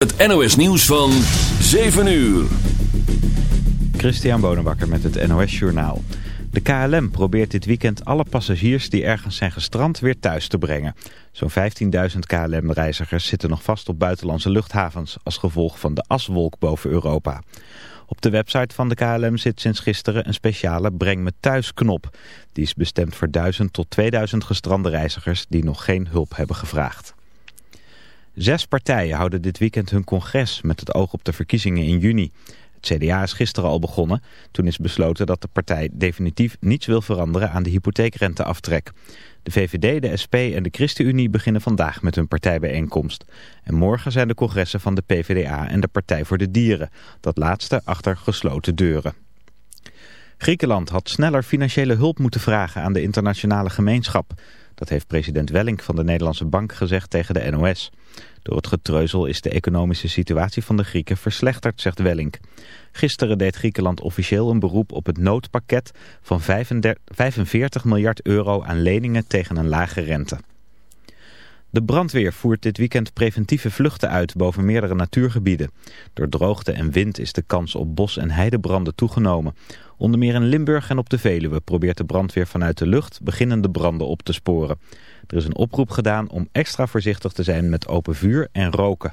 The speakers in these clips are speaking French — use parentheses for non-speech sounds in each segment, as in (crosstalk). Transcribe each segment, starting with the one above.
Het NOS nieuws van 7 uur. Christian Bonenbakker met het NOS Journaal. De KLM probeert dit weekend alle passagiers die ergens zijn gestrand weer thuis te brengen. Zo'n 15.000 KLM-reizigers zitten nog vast op buitenlandse luchthavens als gevolg van de aswolk boven Europa. Op de website van de KLM zit sinds gisteren een speciale Breng me thuis knop. Die is bestemd voor 1000 tot 2000 gestrande reizigers die nog geen hulp hebben gevraagd. Zes partijen houden dit weekend hun congres met het oog op de verkiezingen in juni. Het CDA is gisteren al begonnen. Toen is besloten dat de partij definitief niets wil veranderen aan de hypotheekrenteaftrek. De VVD, de SP en de ChristenUnie beginnen vandaag met hun partijbijeenkomst. En morgen zijn de congressen van de PvdA en de Partij voor de Dieren. Dat laatste achter gesloten deuren. Griekenland had sneller financiële hulp moeten vragen aan de internationale gemeenschap. Dat heeft president Wellink van de Nederlandse Bank gezegd tegen de NOS. Door het getreuzel is de economische situatie van de Grieken verslechterd, zegt Wellink. Gisteren deed Griekenland officieel een beroep op het noodpakket van 45 miljard euro aan leningen tegen een lage rente. De brandweer voert dit weekend preventieve vluchten uit boven meerdere natuurgebieden. Door droogte en wind is de kans op bos- en heidebranden toegenomen. Onder meer in Limburg en op de Veluwe probeert de brandweer vanuit de lucht beginnende branden op te sporen. Er is een oproep gedaan om extra voorzichtig te zijn met open vuur en roken.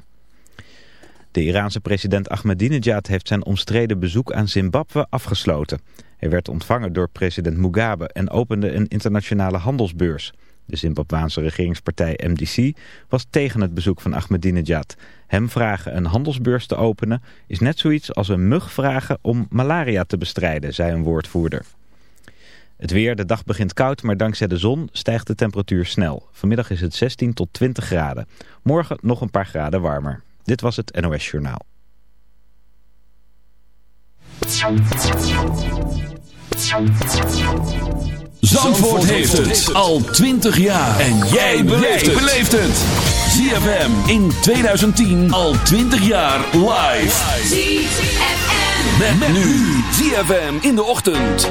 De Iraanse president Ahmadinejad heeft zijn omstreden bezoek aan Zimbabwe afgesloten. Hij werd ontvangen door president Mugabe en opende een internationale handelsbeurs. De Zimbabwaanse regeringspartij MDC was tegen het bezoek van Ahmadinejad. Hem vragen een handelsbeurs te openen is net zoiets als een mug vragen om malaria te bestrijden, zei een woordvoerder. Het weer, de dag begint koud, maar dankzij de zon stijgt de temperatuur snel. Vanmiddag is het 16 tot 20 graden. Morgen nog een paar graden warmer. Dit was het NOS Journaal. Zandvoort heeft het al 20 jaar. En jij beleeft het. ZFM in 2010 al 20 jaar live. ZFM. Met, nu. ZFM in de ochtend.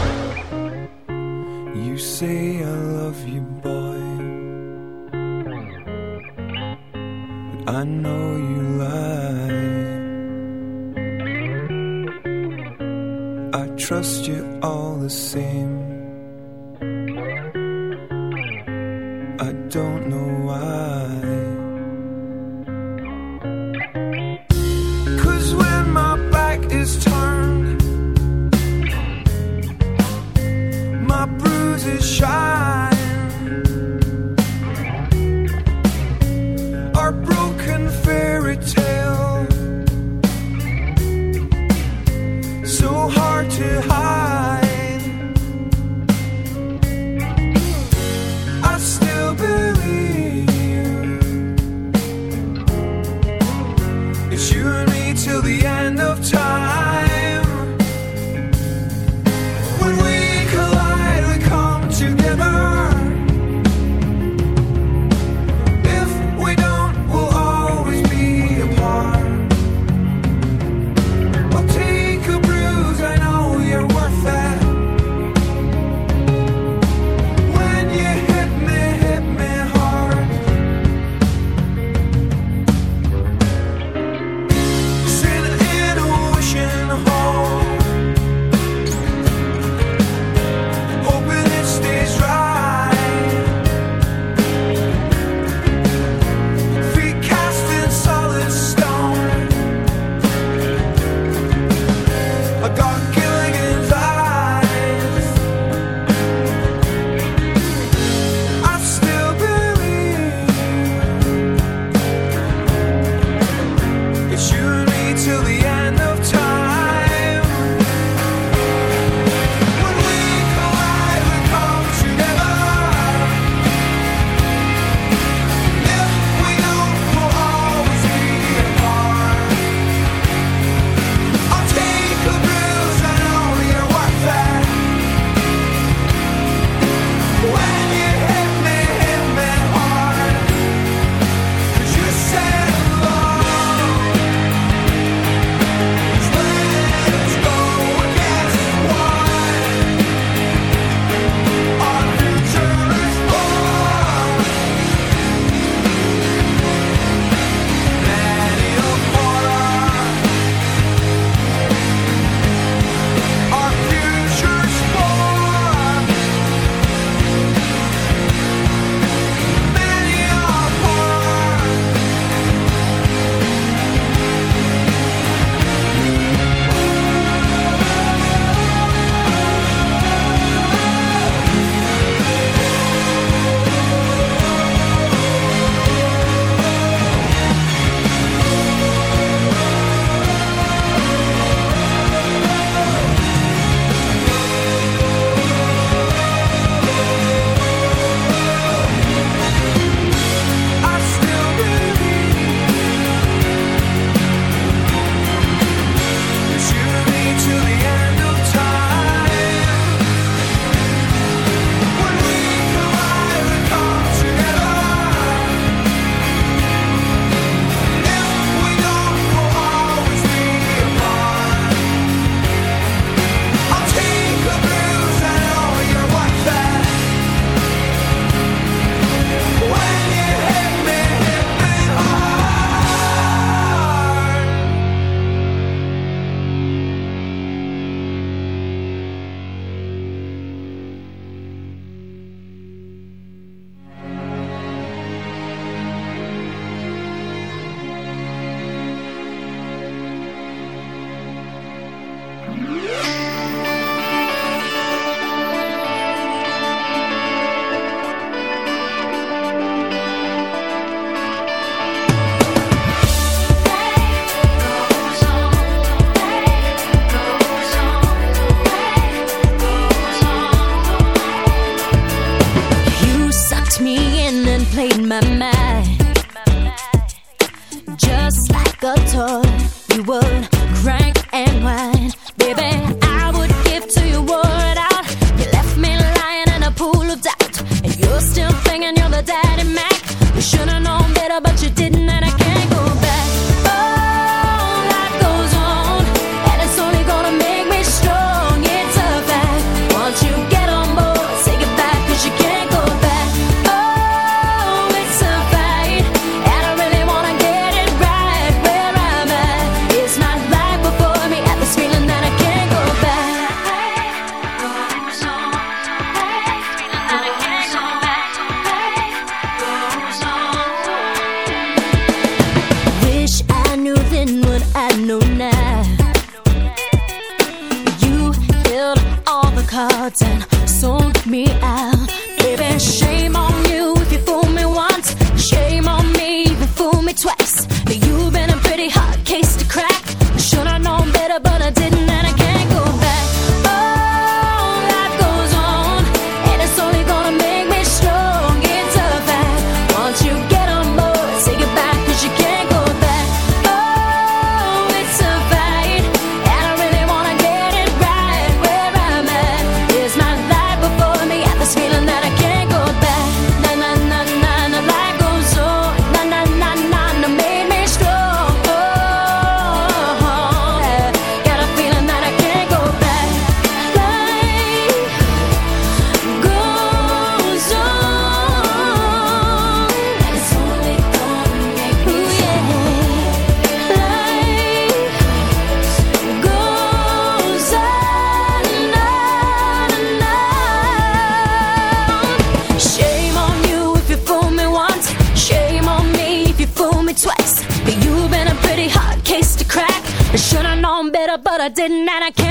didn't and I can't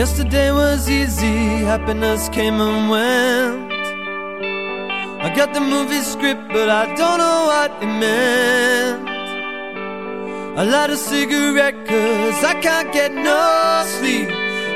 Yesterday was easy, happiness came and went. I got the movie script, but I don't know what it meant. A lot of cigarette, cause I can't get no sleep.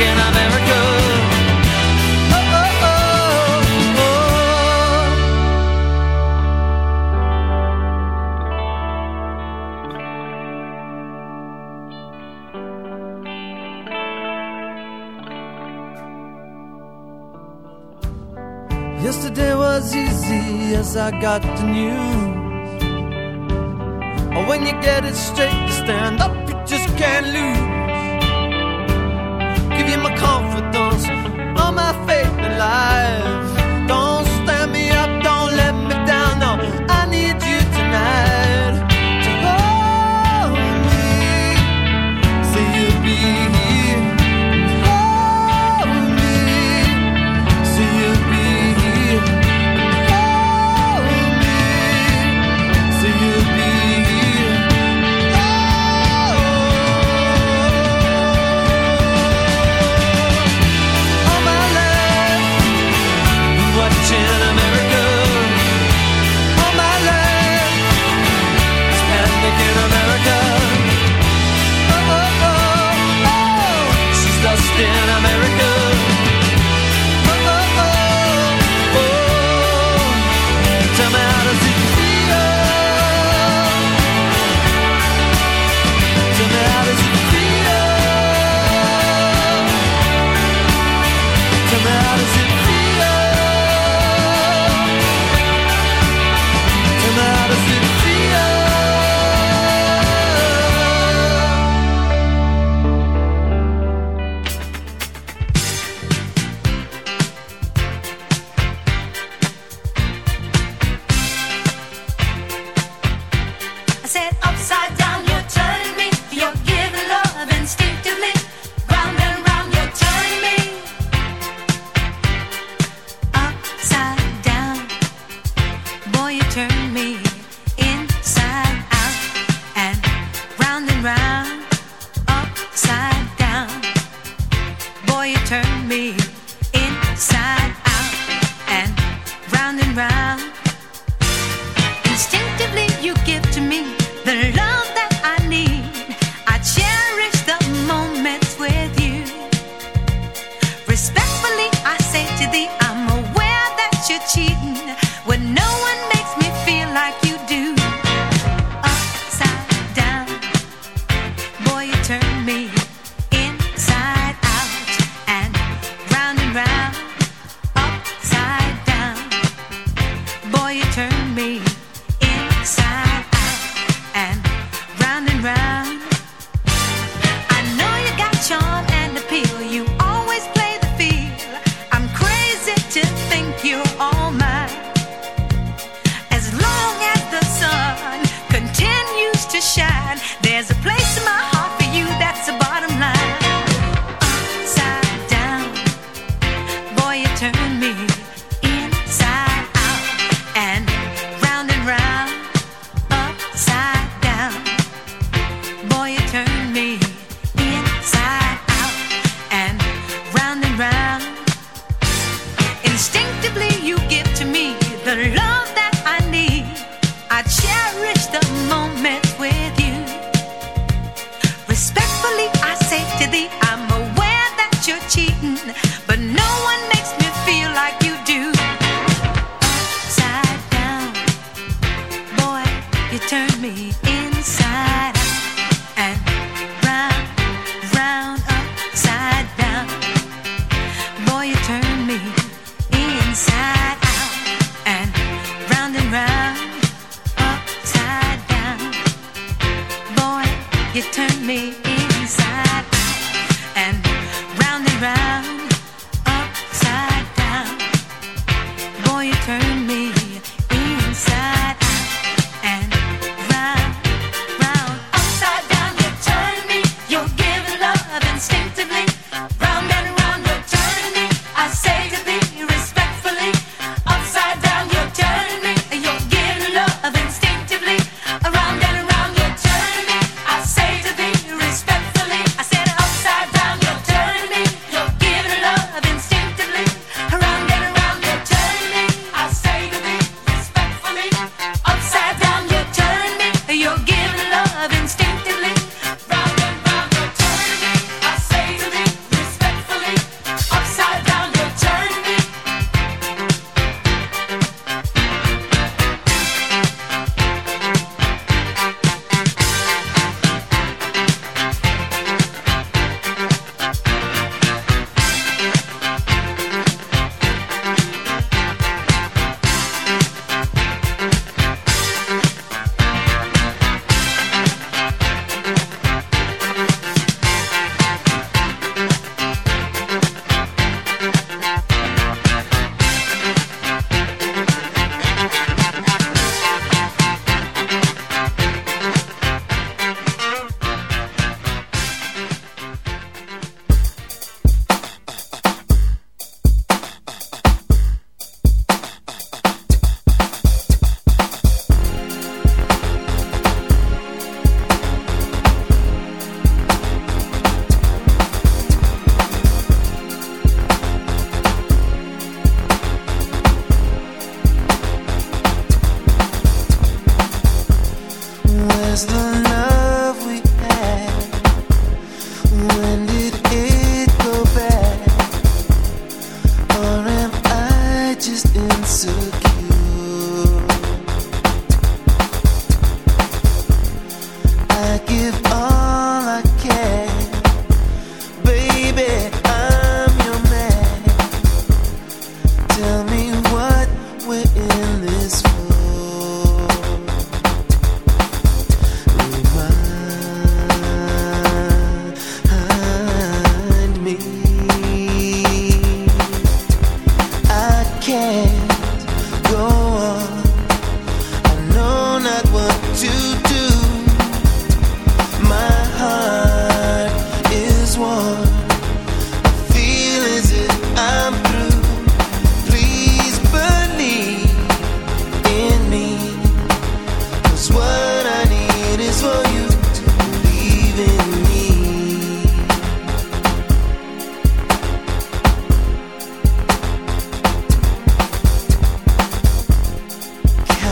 thinking I'm. Oh, oh, oh, oh. Yesterday was easy as I got the news. But When you get it straight, you stand up, you just can't lose. Give you my confidence, all my faith in life.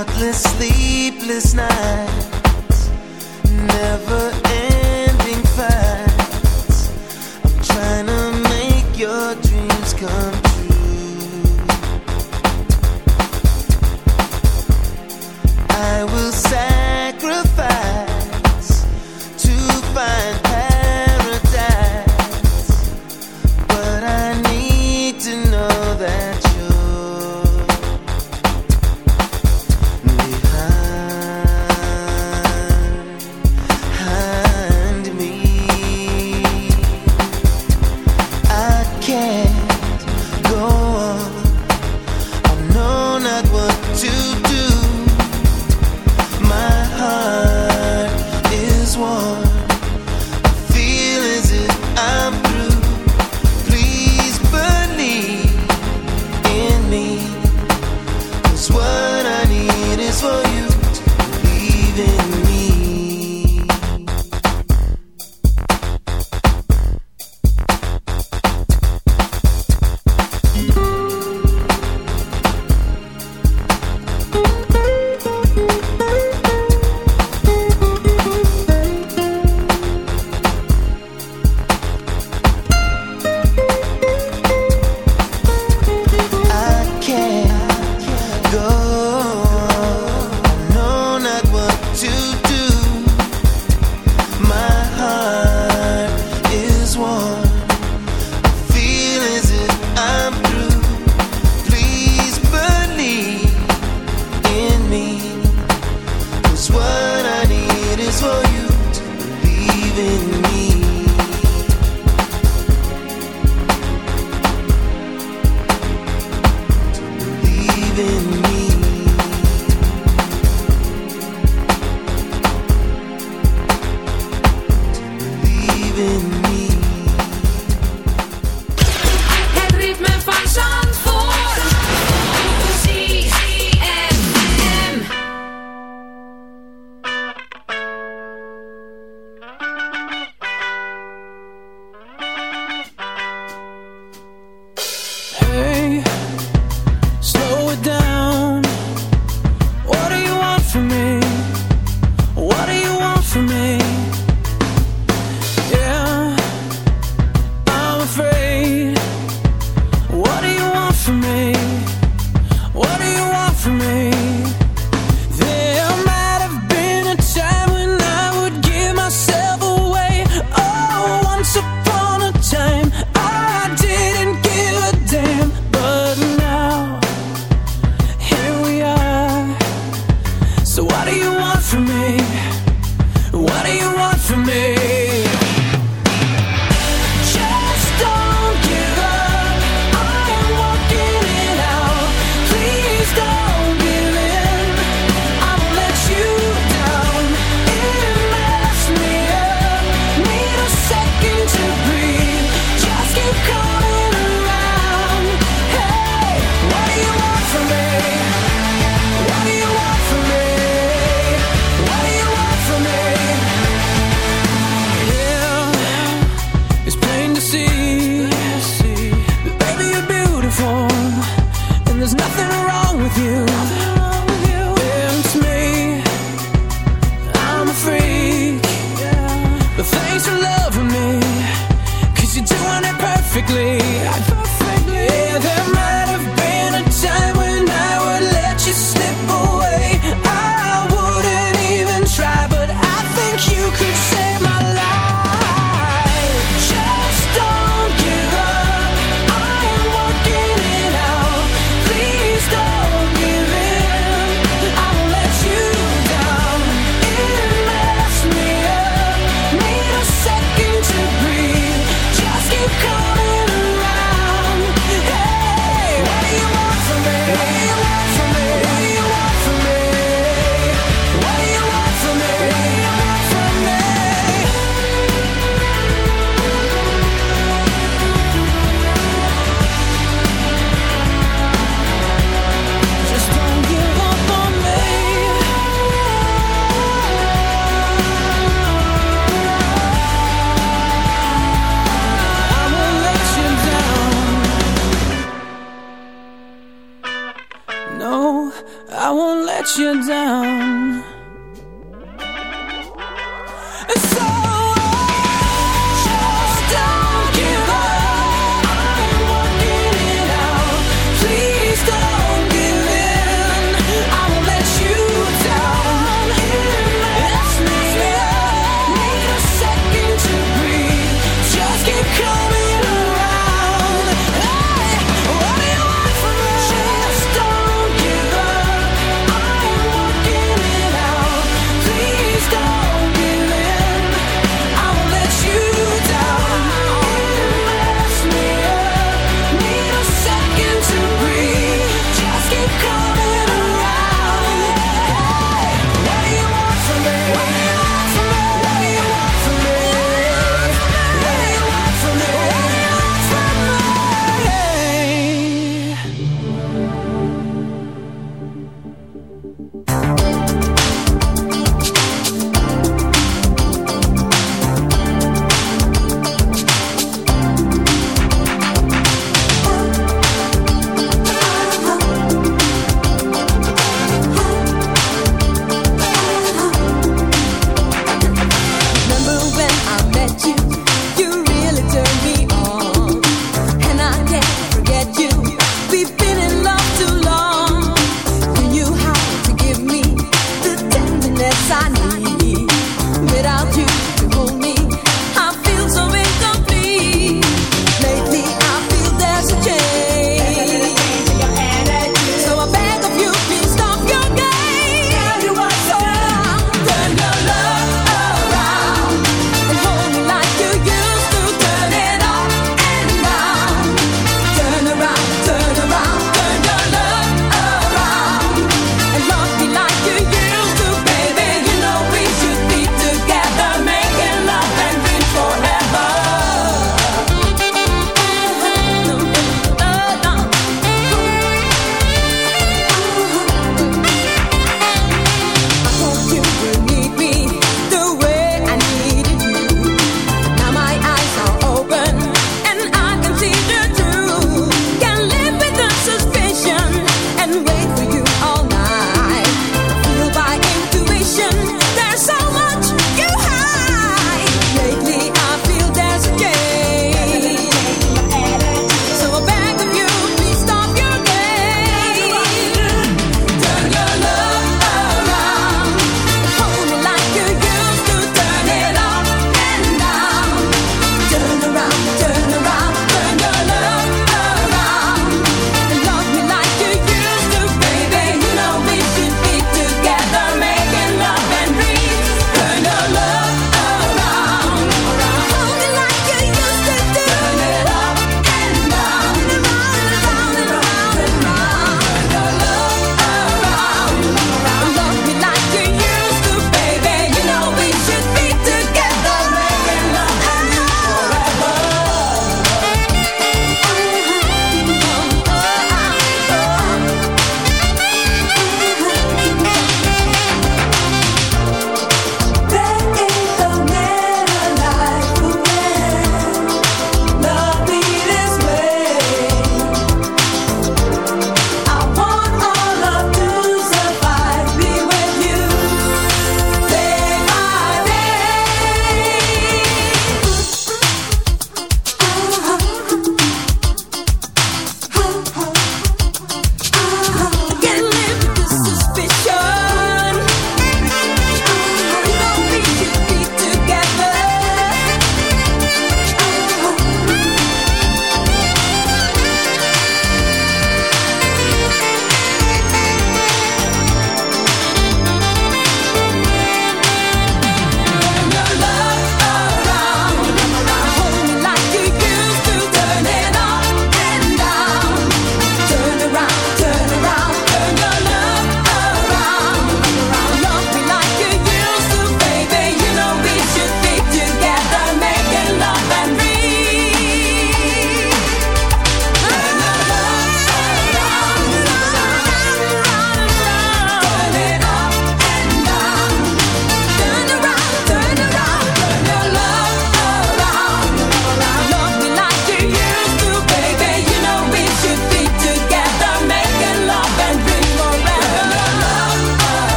Countless sleepless nights, never ending fights. I'm trying to make your dreams come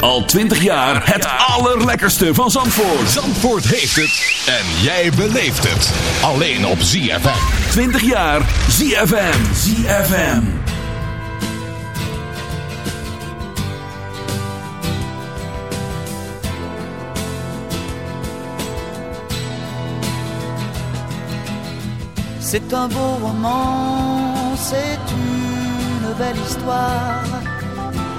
Al 20 jaar het allerlekkerste van Zandvoort. Zandvoort heeft het en jij beleeft het. Alleen op ZFM. 20 jaar ZFM. ZFM. C'est un beau roman, c'est une belle histoire,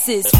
asses,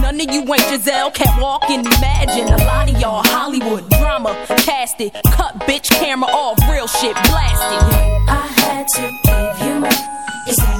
None of you ain't Giselle, can't walk and imagine. A lot of y'all Hollywood drama, cast it. Cut bitch camera off, real shit blasted. I had to give you.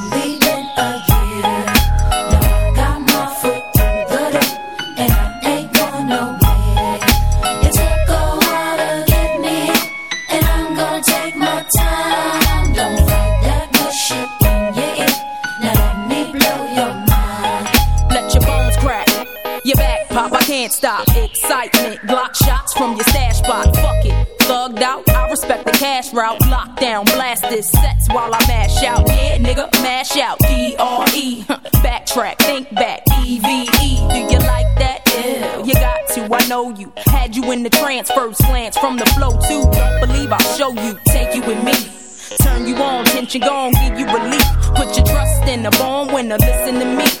Route. Lockdown, blast this sets while I mash out. Yeah, nigga, mash out. D R E. (laughs) Backtrack, think back. E V E. Do you like that? Yeah, you got to. I know you. Had you in the trance, first glance from the flow too. Don't believe I'll show you. Take you with me. Turn you on, tension gone, give you relief. Put your trust in the born winner, listen to me.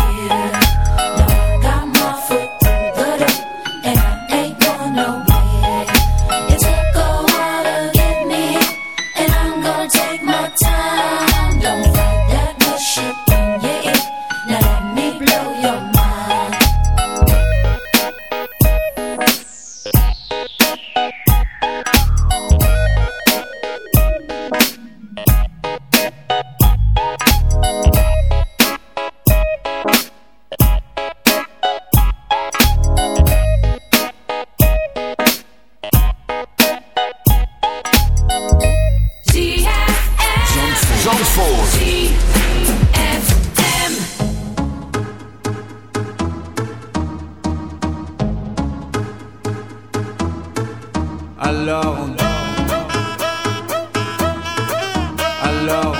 Alors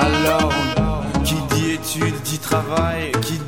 Alors Qui dit études dit travail Qui dit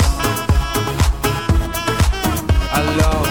I love